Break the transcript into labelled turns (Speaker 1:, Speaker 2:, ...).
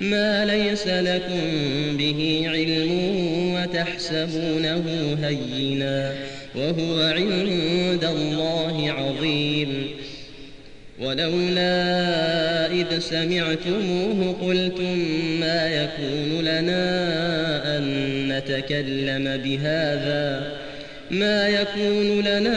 Speaker 1: ما ليس لكم به علم وتحسبونه هينا وهو عند الله عظيم. ولولا إذ سمعتموه قلتم ما يكون لنا أن نتكلم بهذا؟ ما يكون لنا